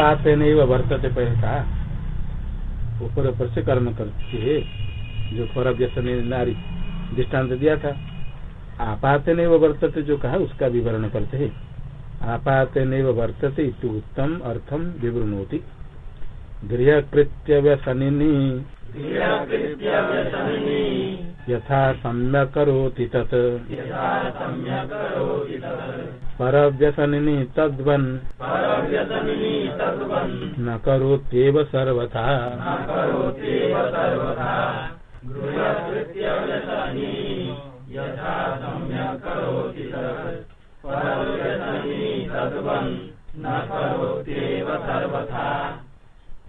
आपात नहीं वर्तते पहले कहा ऊपर ऊपर से कर्म करती है जो पर व्यसन नारी। दृष्टांत दिया था। आपात नहीं वर्तते जो कहा उसका विवरण करते है। आपात नहीं वर्तते उत्तम अर्थम विवृणोति। गृह कृत्य व्यसनिनी यथा सम्यक करोति तत्। परव्यसनिनी तद्वन् न करोत्येव सर्वथा।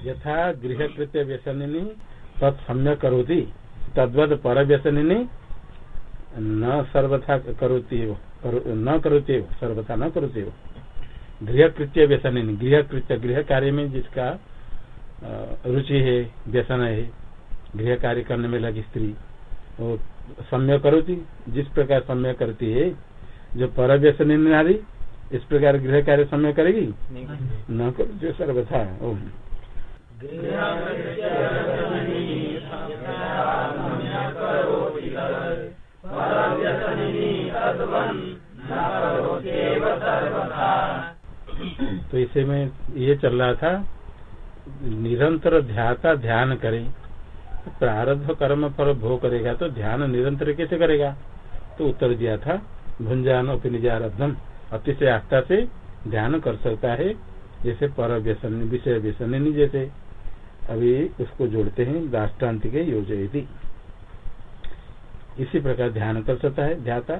यथा गृहकृत्य व्यसनिनी तत्सम्य करोति तद्वत पर व्यसनिनी न सर्वथा करोति न करोति सर्वथा न करोति गृह कृत्य व्यसन गृह कृत्य गृह कार्य में जिसका रुचि है व्यसन है गृह कार्य करने में लगी स्त्री वो सम्य करोती जिस प्रकार सम्य करती है जो पर व्यसन नारी इस प्रकार गृह कार्य सम्य करेगी? न करो सर्वथा तो इसे में ये चल रहा था, निरंतर ध्याता ध्यान करे। प्रारब्ध कर्म पर भोग करेगा तो ध्यान निरंतर कैसे करेगा? तो उत्तर दिया था भुंजान उपनिजारब्धम अतिशय आस्था से ध्यान कर सकता है, जैसे पर व्यसन विषय व्यसन जैसे अभी उसको जोड़ते हैं दाष्टान्त के योजयती। इसी प्रकार ध्यान कर सकता है, ध्याता।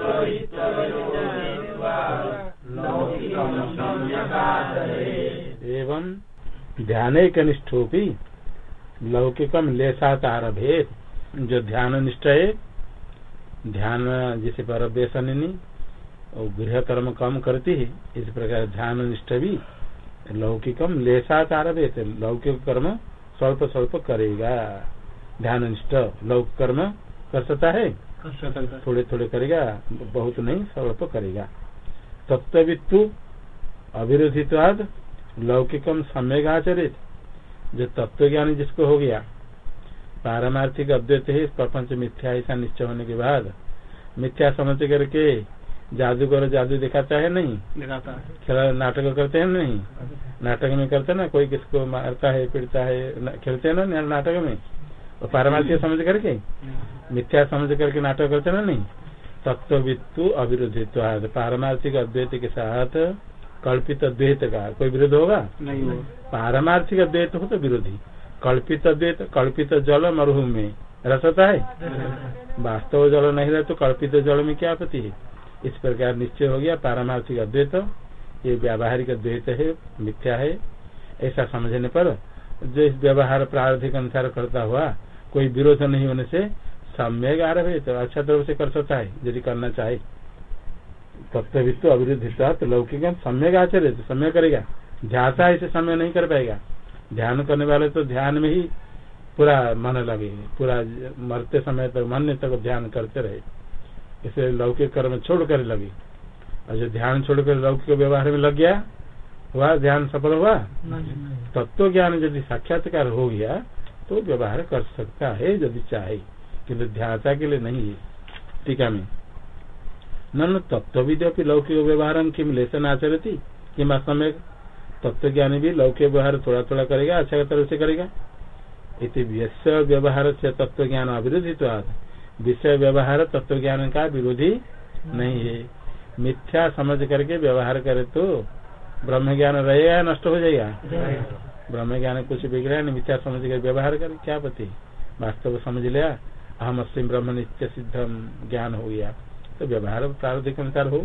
एवं ध्यान कनिष्ठोपी लौकिकम लेसात आरभेद जो ध्यान निष्ठ है ध्यान जिसे पर व्यसनिनी और गृह कर्म कम करती है, इस प्रकार ध्यान निष्ठ भी लौकिकम लेसात आरभेद लौकिक कर्म स्वल्प स्वल्प करेगा। ध्यान निष्ठ लौकिक कर्म कर सकता है। थोड़े थोड़े करेगा बहुत नहीं स्वल्प करेगा। तत्वित्तु अविरोधित्वाद लौकिकम सम्यक आचरित। जो तत्व ज्ञानी जिसको हो गया पारमार्थिक अद्वैत है प्रपंच मिथ्या ऐसा निश्चय होने के बाद मिथ्या समझ करके जादूगर जादू दिखाता है नहीं? खेला नाटक करते हैं नहीं? नाटक में करते ना कोई किसको मारता है पीड़ता है खेलते हैं ना नाटक में? और पारमार्थिक समझ करके? मिथ्या समझ करके नाटक करते ना नहीं? तत्व वित्तु अविरोधित्व पारमार्थिक अद्वैत के साथ कल्पित द्वैत का कोई विरोध होगा? नहीं पारमार्थिक द्वैत हो तो विरोधी। कल्पित द्वैत कल्पित जल मरुभूमि में रसता है? वास्तव जल नहीं रहे तो कल्पित जल में क्या आपत्ति है? इस प्रकार निश्चय हो गया पारमार्थिक अद्वैत। ये व्यावहारिक अद्वैत है मिथ्या है। ऐसा समझने पर जो इस व्यवहार प्रारंभिक अनुसार करता हुआ कोई विरोध नहीं होने से सम्यक आरभ तो अच्छा तरह से कर सकता है यदि करना चाहे। तत्वित्व अविरुद्ध तो लौकिक सम्यक आचर्य तो समय करेगा। ध्याता ऐसे समय नहीं कर पाएगा। ध्यान करने वाले तो ध्यान में ही पूरा मन लगे पूरा मरते समय तक मन तक ध्यान करते रहे। इसे लौकिक कर्म छोड़ कर लगे। और जो ध्यान छोड़कर लौकिक व्यवहार में लग गया हुआ ध्यान सफल हुआ? तत्व ज्ञान यदि साक्षात्कार हो गया तो व्यवहार कर सकता है यदि चाहे किन्तु ध्याता के लिए नहीं है। टीका में न तत्व विद्य लौकिक व्यवहार किम लेसन आचरती किम समय तत्व ज्ञानी भी लौकिक व्यवहार थोड़ा थोड़ा करेगा अच्छा तरह से करेगा। इति विषय व्यवहार से तत्व ज्ञान अविरोधित विषय व्यवहार तत्व ज्ञान का विरोधी नहीं है। मिथ्या समझ करके व्यवहार करे तो ब्रह्म ज्ञान रहेगा नष्ट हो जाएगा? ब्रह्म ज्ञान कुछ बिगड़ा नहीं मिथ्या समझ कर व्यवहार कर, क्या पति? वास्तव समझ लिया, अहम अस्म ब्रह्म नित्य सिद्धम ज्ञान हो गया। तो व्यवहार प्रारंभिक अनुसार हो,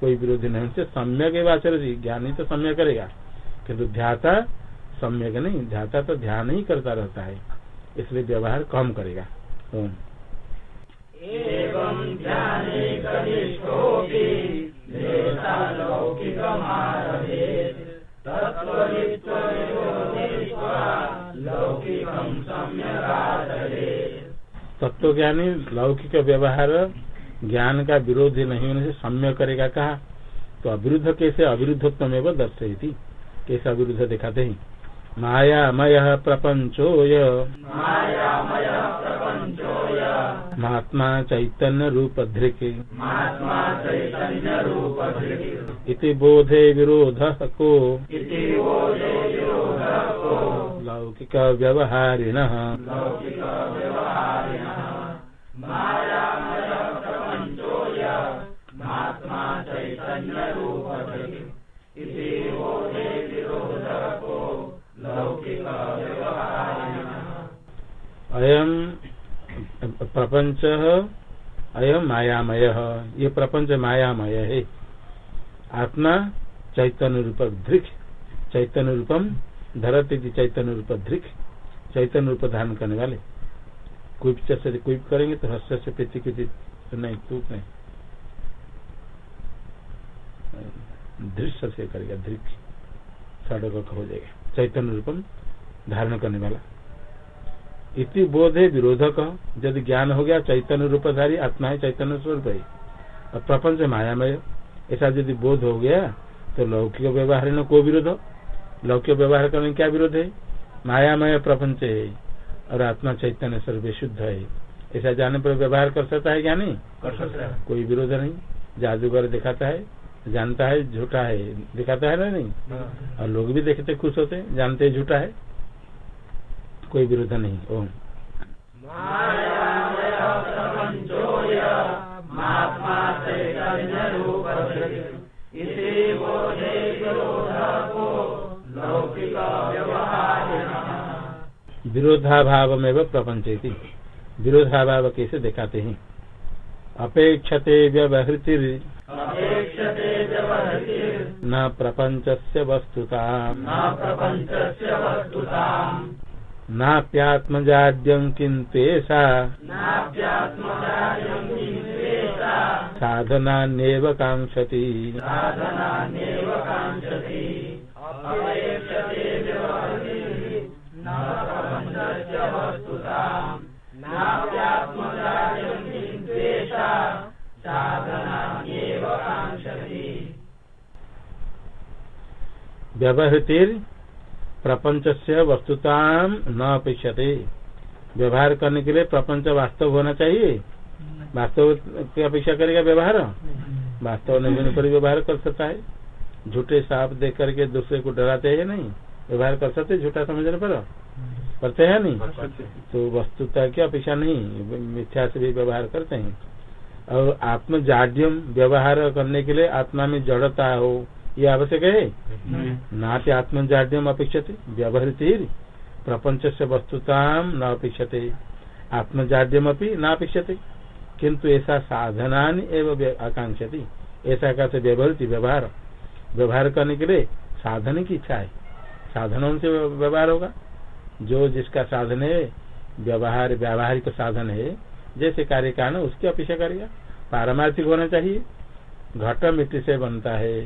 कोई विरोधी नहीं से सम्यक आचरण ज्ञानी तो सम्य करेगा। किन्तु ध्याता सम्यक नहीं, ध्याता तो ध्यान ही करता रहता है, इसलिए व्यवहार कम करेगा। ओम। तत्व ज्ञानी, लौकिक व्यवहार, ज्ञान का विरोध नहीं होने से सम्य करेगा कहा? तो अविरुद्ध कैसे अविरुद्धत्व में दर्शयती? कैसे अविरुद्ध दिखाते हैं? मायामय प्रपंचो महात्मा चैतन्य रूप धृक इति बोधे विरोध को लौकिक व्यवहारिण। अयम प्रपंच अयम मायामय। ये प्रपंच मायामय है। आत्मा चैतन्य रूप धृक चैतन्य रूपम धरत चैतन्य रूप धृक चैतन्य रूप धारण करने वाले। कुप से कुप करेंगे तो हस्त से प्रति कुछ नहीं तूप नहीं दृश्य से करेगा धृक सड़क हो जाएगा चैतन्य रूपम धारण करने वाला इति बोध है विरोधक यदि ज्ञान हो गया चैतन्य रूपधारी आत्मा है चैतन्य स्वरूप है और प्रपंच मायामय ऐसा यदि बोध हो गया तो लौकिक व्यवहार में को विरोध लौकिक व्यवहार करने क्या विरोध है मायामय प्रपंच है और आत्मा चैतन्य सर्वे शुद्ध है। ऐसा जाने पर व्यवहार कर सकता है क्या नहीं? कर सकता है। कोई विरोध नहीं। जादूगर दिखाता है जानता है झूठा है। दिखाता है ना नहीं? और लोग भी देखते खुश होते जानते झूठा है। कोई विरोध नहीं। ओम। विरोधाभाव में प्रपंच विरोधाभाव कैसे दिखाते हैं। अपेक्षते व्यवहृति न प्रपंच से वस्तुता नाप्यात्मजाड्यं किन्त्वेषा साधनान्येव काङ्क्षति। व्यवहृतिर प्रपंच से वस्तुता न अपेक्षते। व्यवहार करने के लिए प्रपंच वास्तव होना चाहिए। वास्तव की अपेक्षा करेगा व्यवहार? वास्तव नहीं होने पर व्यवहार कर सकता है। झूठे साफ़ देख करके दूसरे को डराते हैं नहीं? व्यवहार कर सकते झूठा समझने पर? करते हैं नहीं? तो वस्तुता की अपेक्षा नहीं मिथ्या से भी व्यवहार करते हैं। और आत्मजाड्यम व्यवहार करने के लिए आत्मा में जड़ता हो ये आवश्यक है? नाते आत्मजाड्यम अपेक्षते व्यवहृत प्रपंच से वस्तुता न अपेक्षते। आत्मजाड्यम अपनी न अपेक्षते। किंतु ऐसा साधना एवं आकांक्षती ऐसा कहते व्यवहृत व्यवहार। व्यवहार करने के लिए साधन की इच्छा है। साधनों से व्यवहार होगा। जो जिसका साधन है व्यवहार व्यावहारिक साधन है जैसे कार्य कारण उसकी अपेक्षा करेगा पारमार्थिक होना चाहिए। घट मिट्टी से बनता है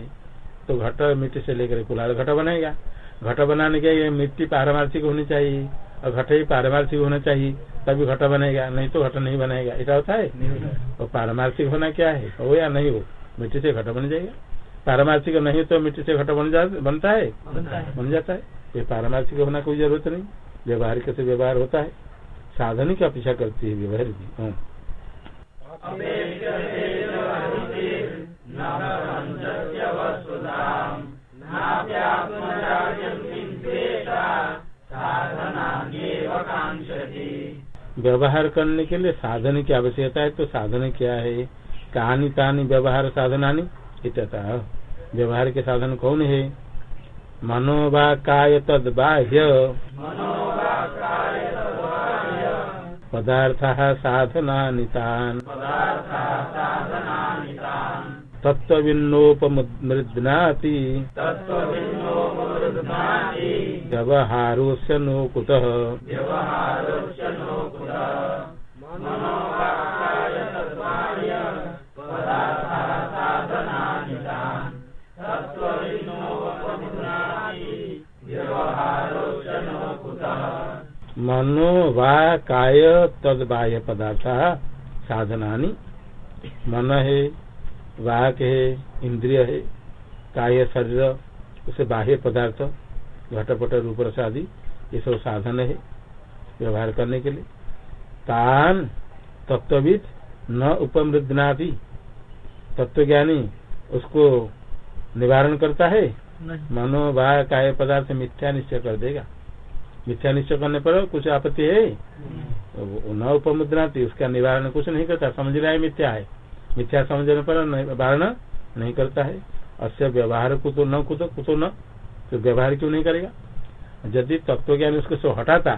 तो घट मिट्टी से लेकर कुलाल घट बनाएगा घट बनाने के लिए मिट्टी पारमार्थिक होनी चाहिए और घट ही पारमार्थिक होना चाहिए तभी घट बनेगा नहीं तो घट नहीं बनेगा। ऐसा होता है? और पारमार्थिक होना क्या है? हो या नहीं हो? मिट्टी से घट बन जाएगा। पारमार्थिक नहीं तो मिट्टी से घट बन जा बनता है। बन जाता है। ये पारमार्थिक होना कोई ज़रूरत नहीं। व्यवहारिक से व्यवहार होता है। साधन की अपेक्षा करती है व्यवहार की। व्यवहार करने के लिए साधन की आवश्यकता है तो साधन क्या है? कहानी कहानी व्यवहार साधनानी इतना व्यवहार के साधन कौन है? मनोवा काय तद बाह्य पदार्थ साधना तत्विन्नोपमृद्नाति व्यवहारोस्य नो कुतः। मनो वा काय तद बाह्य पदार्थ साधना मन है वाक है इंद्रिय है काय शरीर उसे बाह्य पदार्थ घटपट रूप आदि ये सब साधन है व्यवहार करने के लिए। तान तत्वविद न उपमृदनादि। तत्वज्ञानी उसको निवारण करता है? मनो वा काय पदार्थ मिथ्या निश्चय कर देगा। मिथ्या निश्चय करने पर कुछ आपत्ति है? न उपमुद्राती उसका निवारण कुछ नहीं करता समझ रहा है मिथ्या है। मिथ्या समझने पर निवारण नहीं करता है। अस्य व्यवहार कुतो न कुतो कुतो न तो व्यवहार क्यों नहीं करेगा? यदि तत्व ज्ञान उसको सो हटाता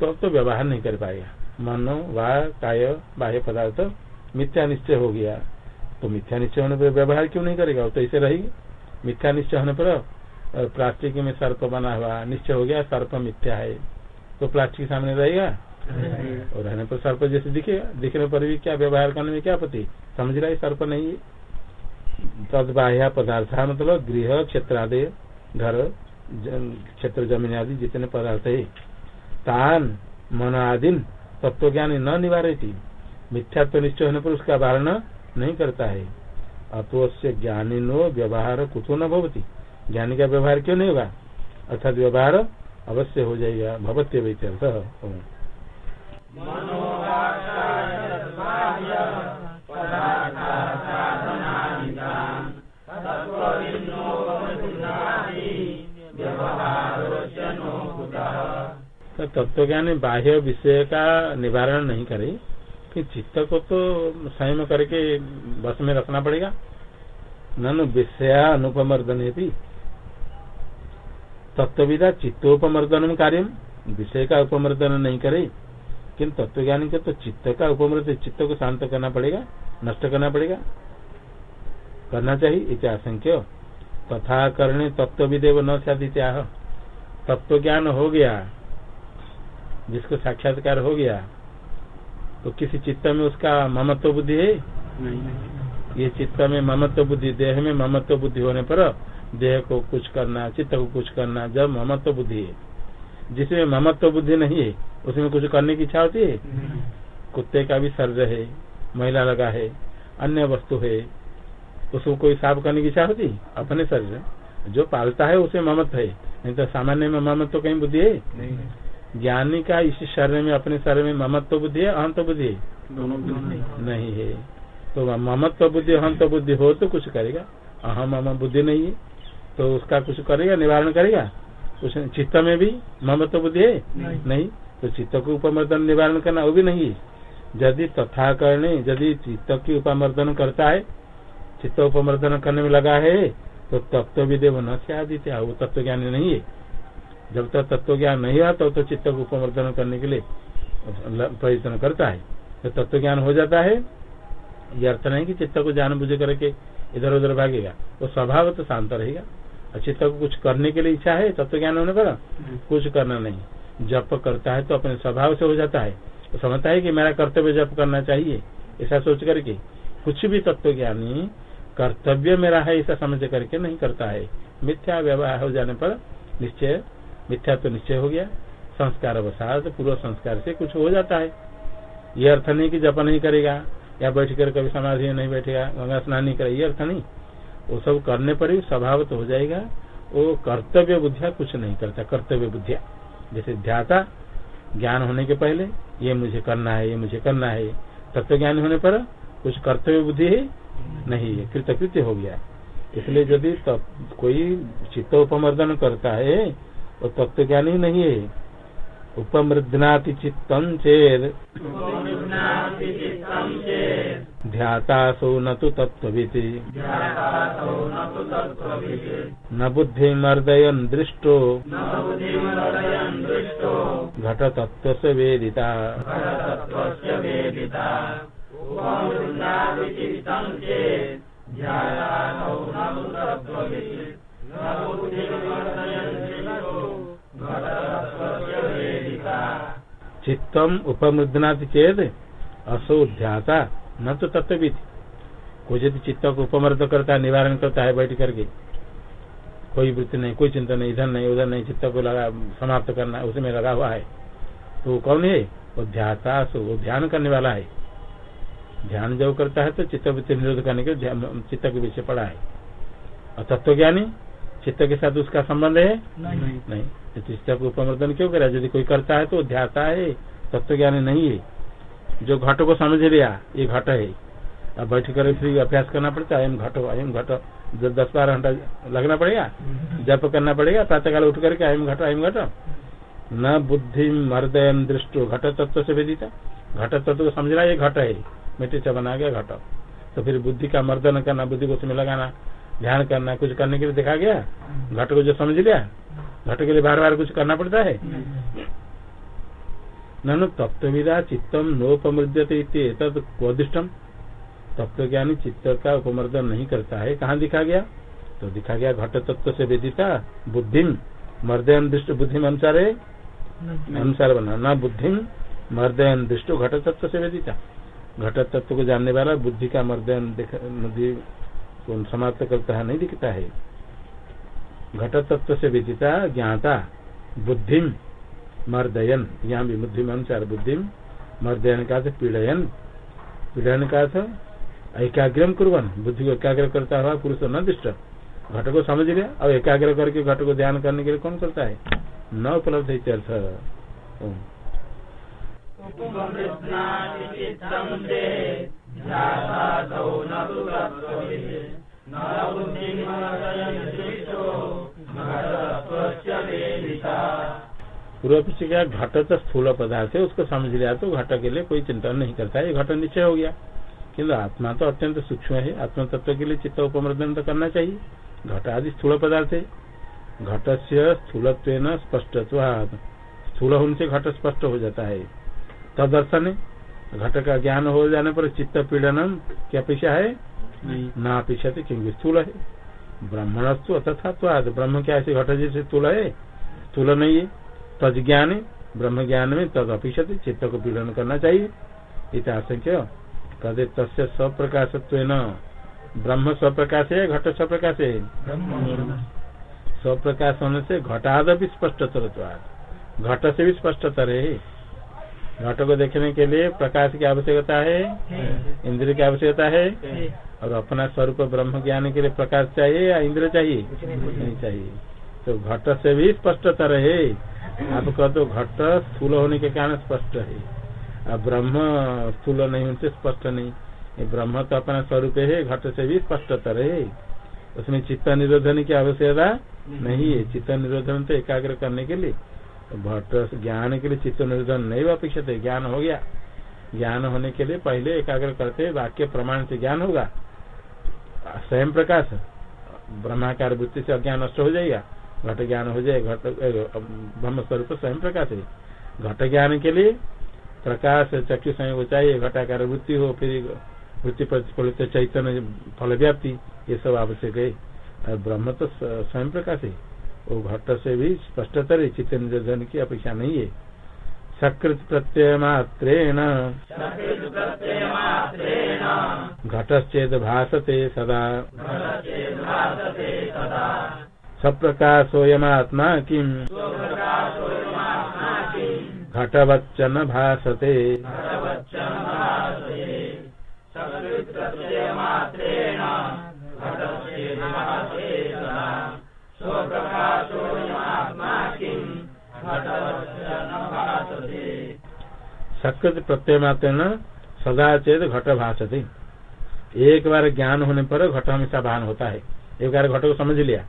तो तो व्यवहार नहीं कर पाएगा। मनो वाह काय बाह्य पदार्थ मिथ्या निश्चय हो गया। तो मिथ्या निश्चय होने पर व्यवहार क्यों नहीं करेगा? तो ऐसे रहेगी। मिथ्या निश्चय होने पर प्लास्टिक में सर्प बना हुआ निश्चय हो गया सर्प मिथ्या है। तो प्लास्टिक सामने रहेगा? और रहने पर सर्प जैसे दिखेगा? दिखने पर भी क्या व्यवहार करने में क्या पति समझ रहा है? सर्प नहीं है। तद बाह्य पदार्थ मतलब गृह क्षेत्र आदि घर क्षेत्र ज़मीन आदि जितने पदार्थ है। तान मन आदि तत्व ज्ञान न निवारती मिथ्यात्व निश्चय होने पर उसका वारण नहीं करता है। अतो से ज्ञानी नो व्यवहार कुछ न भवती। ज्ञानी का व्यवहार क्यों नहीं होगा? अर्थात व्यवहार अवश्य हो जाएगा। भवत्य व्यत्यर्थ तो तत्व ज्ञान बाह्य विषय का निवारण नहीं करे, फिर चित्त को तो संयम करके बस में रखना पड़ेगा। ननु विषय अनुपमर्दन भी तत्विदा चित्तोपमर्दन कार्य विषय का उपमर्दन नहीं करे। किन्तु तत्वज्ञानी के तो चित्त का उपमर्द चित्त को शांत करना पड़ेगा नष्ट करना पड़ेगा। करना चाहिए इत्याशंक्य तथा करने तत्व विदेव न साधित्याह तत्व ज्ञान हो गया जिसको साक्षात्कार हो गया तो किसी चित्त में उसका ममत्व बुद्धि है? नहीं, नहीं। ये चित्त में ममत्व बुद्धि देह में ममत्व बुद्धि होने पर देह को कुछ करना चित्त को कुछ करना जब ममत्व बुद्धि है। जिसमें ममत्व बुद्धि नहीं है उसमें कुछ करने की इच्छा होती है? कुत्ते का भी शरीर है महिला लगा है अन्य वस्तु है उसको कोई साफ़ करने की इच्छा होती अपने शरीर जो पालता है उसे ममत्व है। नहीं तो सामान्य में ममत्व तो कहीं बुद्धि है? ज्ञानी का इस शरीर में अपने शरीर में ममत्व बुद्धि है अहंत बुद्धि है? दोनों नहीं। है। तो ममत्व बुद्धि अहंत बुद्धि हो तो कुछ करेगा। अहम अहम बुद्धि नहीं है। तो उसका कुछ करेगा निवारण करेगा? कुछ चित्त में भी ममत्व बुद्धि है? नहीं, नहीं। तो चित्त को उपमर्दन निवारण करना वो भी नहीं है। यदि तथा करने यदि चित्त की उपमर्दन करता है चित्त उपमर्दन करने में लगा है तो तत्व विदेव न आदित्य वो तत्व ज्ञान नहीं है। जब तक तत्व ज्ञान नहीं है तो, तो चित्त को उपमर्दन करने के लिए प्रयत्न करता है। तो तत्व ज्ञान हो जाता है। ये अर्थ नहीं कि चित्त को जान बुझे करके इधर उधर भागेगा। वो स्वभाव तो शांत रहेगा। चित्त को कुछ करने के लिए इच्छा है तत्व ज्ञान होने पर कुछ करना नहीं। जप करता है तो अपने स्वभाव से हो जाता है। तो समझता है कि मेरा कर्तव्य जप करना चाहिए ऐसा सोच करके। कुछ भी तत्व ज्ञानी कर्तव्य मेरा है ऐसा समझ करके नहीं करता है। मिथ्या व्यवहार हो जाने पर निश्चय मिथ्या तो निश्चय हो गया। संस्कार अवसाद पूर्व संस्कार से कुछ हो जाता है। ये अर्थ नहीं कि जप नहीं करेगा या बैठ कर कभी समाधि नहीं बैठेगा गंगा स्नान नहीं करेगा ये अर्थ नहीं। वो सब करने पर ही स्वभाव तो हो जाएगा। वो कर्तव्य बुद्धिया कुछ नहीं करता, कर्तव्य बुद्धिया। जैसे ध्याता, ज्ञान होने के पहले, ये मुझे करना है, ये मुझे करना है। तत्व ज्ञान होने पर कुछ कर्तव्य बुद्धि है नहीं है, कृतकृत्य हो गया इसलिए यदि कोई चित्त उपमर्दन करता है, वो तत्व ज्ञान ही नहीं है। उपमृदनाति चित्तम चेद। ध्यातासो न तो तत्त्वविति। न बुद्धि मर्दयन दृष्टो। घट तत्व से वेदिता। चित्तम उपमृदनाथ चेत असो ध्याता न तो तत्वित कोई यदि चित्त को उपमर्द करता है निवारण करता है बैठ करके। कोई वृत्ति नहीं कोई चिंता नहीं इधर नहीं उधर नहीं चित्त को लगा समाप्त करना उसमें लगा हुआ है। तो कौन है? वो ध्याता वो ध्यान करने वाला है। ध्यान जब करता है तो चित्त वृत्ति निरोध करने के चित्त के विषय पड़ा है। और तत्व ज्ञानी चित्त के साथ उसका संबंध है? नहीं, नहीं। तो चित्त को उपमर्दन क्यों करा? यदि कोई करता है तो ध्याता है। तत्व ज्ञानी नहीं है। जो घट को समझ लिया ये घट है। अब बैठ कर फिर अभ्यास करना पड़ता है घट अयम घट दस बारह घंटा लगना पड़ेगा जप करना पड़ेगा प्रातःकाल उठ करके अयम घट अयम घट। न बुद्धि मर्दय दृष्ट घट तत्व से भेदी था घट तत्व को समझ रहा ये घट है। मिट्टी से बना गया घट। तो फिर बुद्धि का मर्दन करना बुद्धि को उसमें लगाना ध्यान करना कुछ करने के लिए देखा गया। घट को जो समझ लिया घट के लिए बार बार कुछ करना पड़ता है। ननु तत्विदा चित्तम नोपमृद्यते क्वदिष्टम तत्व ज्ञानी चित्त का उपमर्दन नहीं करता है। कहाँ दिखा गया? तो दिखा गया घट तत्व से वेदिता बुद्धि मर्दयन दृष्ट बुद्धि अनुसार। है अनुसार बना न बुद्धि मर्दयन दृष्ट घट तत्व से वेदिता। घट तत्व को जानने वाला बुद्धि का मर्दयन नदी को समाप्त करता है नहीं दिखता है। घट तत्व से विदिता ज्ञाता बुद्धि मर्दयन यहाँ भी बुद्धि अनुसार बुद्धि मर्दयन का पीड़यन। पीड़यन का था एकाग्रम कुरन बुद्धि को एकाग्र करता हुआ पुरुष न दृष्ट। घट को समझ लिया। और एकाग्र करके घट को ध्यान करने के लिए कौन करता है? न उपलब्ध है पूर्व पीछे क्या घट तो स्थूल पदार्थ है उसको समझ लिया तो घट के लिए कोई चिंता नहीं करता है। घट निश्चय हो गया। किन्तु आत्मा तो अत्यंत सूक्ष्म है आत्म तत्व के लिए चित्त उपमर्दन तो करना चाहिए। घट आदि स्थूल पदार्थ है। घट से स्थूल स्पष्ट स्थूल होने से घट स्पष्ट हो जाता है। तदर्शन है। घट का ज्ञान हो जाने पर चित्त पीड़नम की अपेक्षा है? न अपेक्षा क्योंकि स्थूल है। ब्राह्मणस्तु अतथा ब्रह्म क्या ऐसे घट जैसे स्थूल है? स्थूल नहीं है। तज ज्ञान ब्रह्म ज्ञान में तद अपेक्षा चित्त को पीड़न करना चाहिए। इतना कदे तस्य स्वप्रकाशत्व ब्रह्म स्वप्रकाश है घट स्वप्रकाश। है स्वप्रकाश होने से घटाद भी स्पष्टतर घट से भी स्पष्टतर। है घट को देखने के लिए प्रकाश की आवश्यकता है। इंद्र की आवश्यकता है। और अपना स्वरूप ब्रह्म ज्ञान के लिए प्रकाश चाहिए या इंद्र चाहिए? नहीं चाहिए। तो घट से भी स्पष्टतर। है आप कह तो घट स्थूल होने के कारण स्पष्ट है। अब ब्रह्म स्थूल नहीं उनसे स्पष्ट नहीं। ब्रह्म तो अपना स्वरूप है घट से भी स्पष्टतर है। उसमें चित्त निरोधन की आवश्यकता नहीं है। चित्त निरोधन तो एकाग्र करने के लिए। भट्ट ज्ञान के लिए चित्त निरोधन नहीं अपेक्षित है। ज्ञान हो गया। ज्ञान होने के लिए पहले एकाग्र करते वाक्य प्रमाण से ज्ञान होगा। स्वयं प्रकाश। ब्रह्माकार वृत्ति से अज्ञान नष्ट हो जाएगा। घट ज्ञान हो जाए घट ब्रह्म स्वरूप स्वयं प्रकाश है। घट ज्ञान के लिए प्रकाश चक्षु संयोग चाहिए घटाकार वृत्ति हो फिर वृत्ति प्रतिफलित चैतन्य फल व्याप्ति ये सब आवश्यक है। और ब्रह्म तो स्वयं प्रकाश है। वो घट से भी स्पष्टतर चित्त निर्जन की अपेक्षा नहीं है। सकृत प्रत्यय मात्रेण। घटश्चेद भाषते सदा। सप्रकाशोयमात्मा किम? घटवच्चन भाषते सकृत प्रत्यय मात्र न सदा चेत घट भाषते एक बार ज्ञान होने पर घट हमेशा भान होता है। एक बार घट को समझ लिया।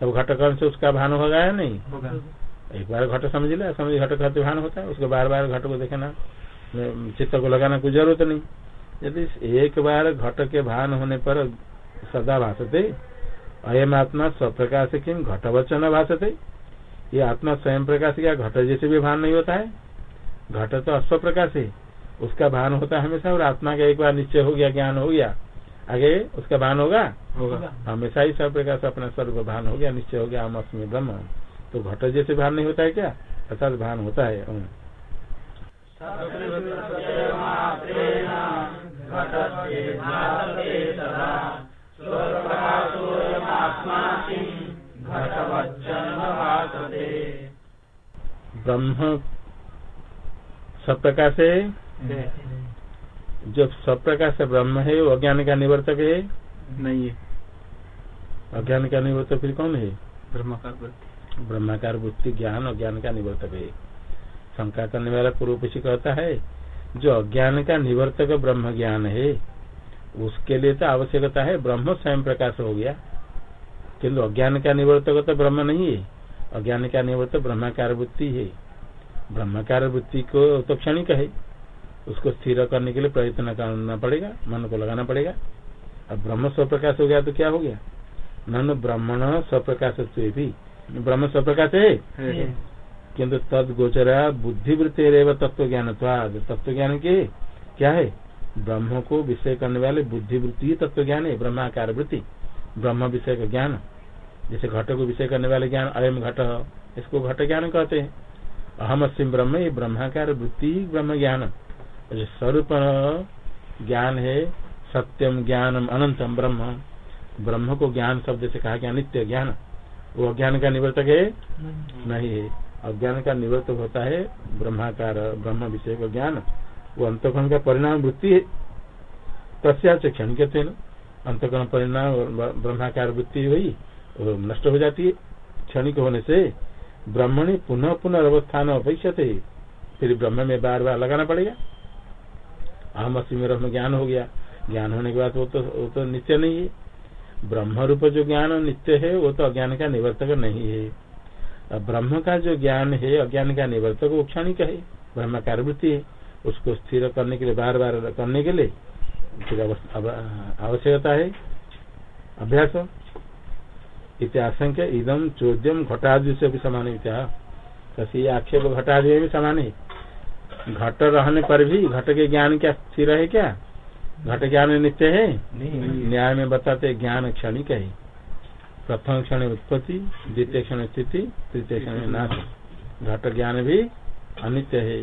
तब घट कर्ण से उसका भान होगा या नहीं। होगा। एक बार घट समझ लिया समझ घट का भान होता है उसको बार बार घट को देखना चित्त को लगाना कोई ज़रूरत नहीं। यदि एक बार घट के भान होने पर सदा भाषते अयम आत्मा स्वप्रकाश किम घट वचन भाषते ये आत्मा स्वयं प्रकाश क्या घट जैसे भी भान नहीं होता है। घट तो अस्व प्रकाश है उसका भान होता है हमेशा और आत्मा का एक बार निश्चय हो गया ज्ञान हो गया। आगे उसका भान होगा? होगा। हमेशा ही सब प्रकार से अपना स्वरूप भान हो गया निश्चय हो गया हम अस्मी ब्रह्म। तो घट जैसे भान नहीं होता है क्या? अर्थात भान होता है। हम्म। ब्रह्म सब प्रकार से। जो सब प्रकार से ब्रह्म है वो अज्ञान का निवर्तक है? नहीं है। अज्ञान का निवर्तक फिर कौन है? ब्रह्माकार वृत्ति ब्रह्माकार बुद्धि ज्ञान अज्ञान का निवर्तक है। शंका करने वाला पूर्व पक्षी कहता है जो अज्ञान का निवर्तक ब्रह्म ज्ञान है उसके लिए तो आवश्यकता है ब्रह्म स्वयं प्रकाश हो गया। किन्तु अज्ञान का निवर्तक तो ब्रह्म नहीं है। अज्ञान का निवर्तक ब्रह्माकार बुद्धि है। ब्रह्माकार बुद्धि को तो क्षणिक है। उसको स्थिर करने के लिए प्रयत्न करना पड़ेगा मन को लगाना पड़ेगा। अब ब्रह्म स्वप्रकाश हो गया तो क्या हो गया? नन ब्रह्मण स्वप्रकाश भी ब्रह्म स्वप्रकाश है? किन्तु तद गोचरा बुद्धिवृत्ति रेव तत्व ज्ञान तत्व ज्ञान के क्या है? ब्रह्म को विषय करने वाले बुद्धिवृत्ति ही तत्व ज्ञान है ब्रह्माकार वृत्ति। ब्रह्म विषय का ज्ञान। जैसे घट को विषय करने वाले ज्ञान अयम घट। इसको घट ज्ञान कहते हैं। अहम अस्म ब्रह्म ये ब्रह्माकार वृत्ति ब्रह्म ज्ञान स्वरूप ज्ञान है, सत्यम ज्ञानम अनंतम ब्रह्म ब्रह्म को ज्ञान शब्द से कहा गया नित्य ज्ञान। वो अज्ञान का निवर्तक है? नहीं है। अज्ञान का निवर्तक होता है ब्रह्माकार, ब्रह्म विषय का ज्ञान। वो अंतकरण का परिणाम वृत्ति है। तस्या से क्षण कहते हैं अंतकरण परिणाम ब्रह्माकार वृत्ति हुई नष्ट हो जाती है। क्षणिक होने से ब्रह्मणी पुनः पुनर्वस्थान अपेक्षित है। फिर ब्रह्म में बार बार लगाना पड़ेगा। अहम अस्मी में ब्रह्म ज्ञान हो गया। ज्ञान होने के बाद वो तो वो तो नित्य नहीं है। ब्रह्म रूप जो ज्ञान नित्य है, वो तो अज्ञान का निवर्तक नहीं है। ब्रह्म का जो ज्ञान है, अज्ञान का निवर्तक, वो क्षणिक है। ब्रह्मकार वृत्ति है। उसको स्थिर करने के लिए बार बार करने के लिए आवश्यकता है। अभ्यास। इतिहासंख्य इदम चौद्यम घटादि से भी समान इतिहास कसी आक्षेप घटादि में भी समान। है घट रहने पर भी घट के ज्ञान क्या स्थिर है क्या? घट ज्ञान नित्य है? न्याय में बताते ज्ञान क्षणिक है। प्रथम क्षण उत्पत्ति द्वितीय क्षण स्थिति तृतीय क्षण नाश। घट ज्ञान भी अनित्य है।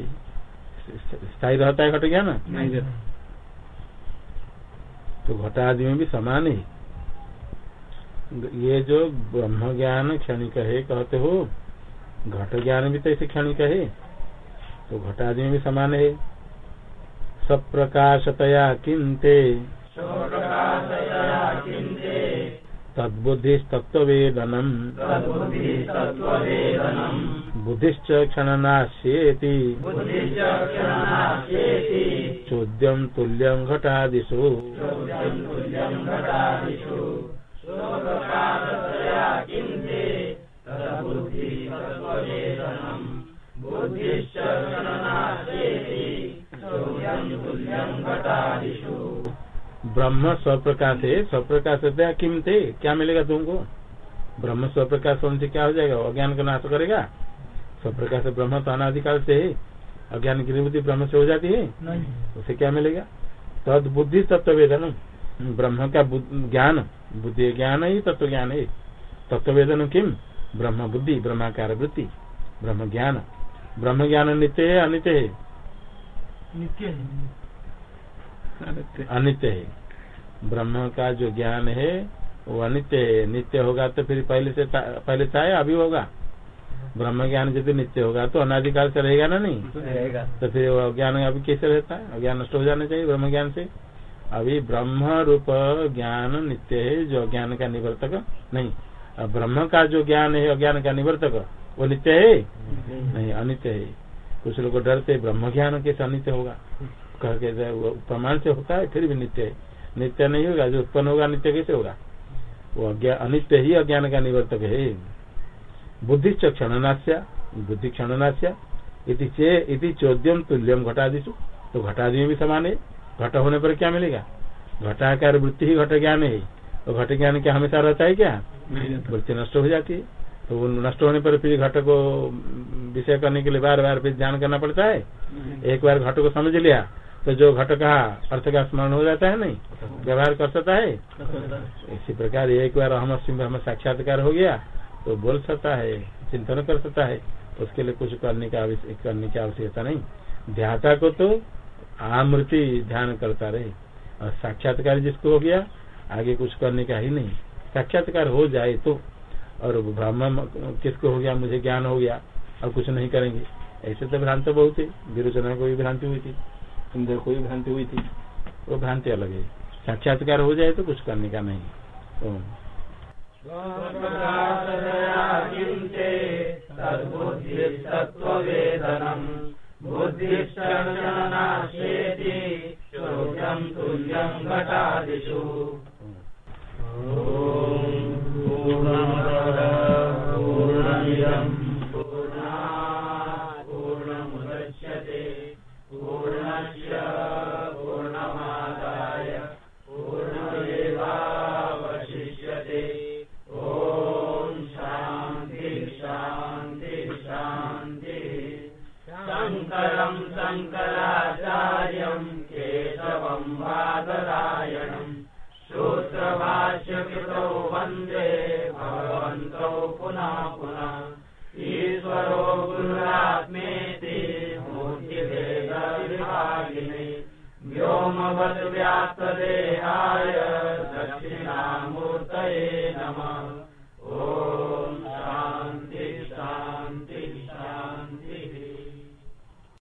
स्थायी रहता है घट ज्ञान। तो घटादि में भी समान है। ये जो ब्रह्म ज्ञान क्षणिक है कहते हो घट ज्ञान भी तो ऐसे क्षणिक है। तो घटादि में भी समान है। सब प्रकाशतया किंते तद्बुद्धिस्तत्वेदनम बुद्धिश्च क्षणनाश्येति चोद्यम तुल्यम घटादिषु। ब्रह्म स्वप्रकाश है स्वप्रकाश किम थे क्या मिलेगा तुमको? ब्रह्म स्वप्रकाश होने से क्या हो जाएगा? अज्ञान का नाश करेगा? स्वप्रकाश ब्रह्म तो अनाधिकाल से है। अज्ञान की निवृत्ति ब्रह्म से हो जाती है? उसे क्या मिलेगा? तद बुद्धि तत्व वेदन ब्रह्म का ज्ञान। बुद्धि ज्ञान ही तत्व ज्ञान है। तत्व वेदन किम? ब्रह्म बुद्धि ब्रह्माकार वृत्ति। ब्रह्म ज्ञान। ब्रह्म ज्ञान नित्य है अनित्य है नित्य। है अनित्य है। ब्रह्म का जो ज्ञान है वो अनित्य है। नित्य होगा तो फिर पहले से पहले या अभी होगा। ब्रह्म ज्ञान यदि नित्य होगा तो अनाधिकाल से रहेगा ना नहीं? रहेगा। तो फिर वो अज्ञान अभी कैसे रहता है? अज्ञान नष्ट हो जाना चाहिए ब्रह्म ज्ञान से। अभी ब्रह्म रूप ज्ञान नित्य है जो अज्ञान का निवर्तक। नहीं ब्रह्म का जो ज्ञान है अज्ञान का निवर्तक। वो नित्य है नहीं अनित्य है। कुछ लोग डरते ब्रह्म ज्ञान कैसे अनित्य होगा। कह के वो प्रमाण से होता है फिर भी नित्य है। नित्य नहीं होगा जो उत्पन्न होगा नित्य कैसे होगा? वो अनित्य ही अज्ञान का निवर्तक है। बुद्धि क्षणनाश्या बुद्धि क्षणनाश्या इति चे इति चौद्यम तुल्यम घटादिशु तो घटादि में भी समान है। घट होने पर क्या मिलेगा? घटाकार वृत्ति ही घट ज्ञान है। और घट ज्ञान क्या हमेशा रहता है क्या? वृत्ति नष्ट हो जाती है। तो वो नष्ट होने पर फिर घट को विषय करने के लिए बार बार फिर ध्यान करना पड़ता है। एक बार घट को समझ लिया तो जो घट कहा अर्थ का स्मरण हो जाता है नहीं व्यवहार कर सकता है। इसी प्रकार एक बार हम सिंह हम साक्षात्कार हो गया तो बोल सकता है चिंतन कर सकता है उसके लिए कुछ करने का करने की आवश्यकता नहीं। ध्याता को तो आमृति ध्यान करता रहे और साक्षात्कार जिसको हो गया आगे कुछ करने का ही नहीं। साक्षात्कार हो जाए तो और ब्राह्मण किसको हो गया मुझे ज्ञान हो गया और कुछ नहीं करेंगे ऐसे तो भ्रांत बहुत है विरोचना को भी भ्रांति हुई थी इंद्र को भी भ्रांति हुई थी वो भ्रांति अलग है साक्षात्कार हो जाए तो कुछ करने का नहीं घटादिषु व्योमवद्व्याप्तदेहाय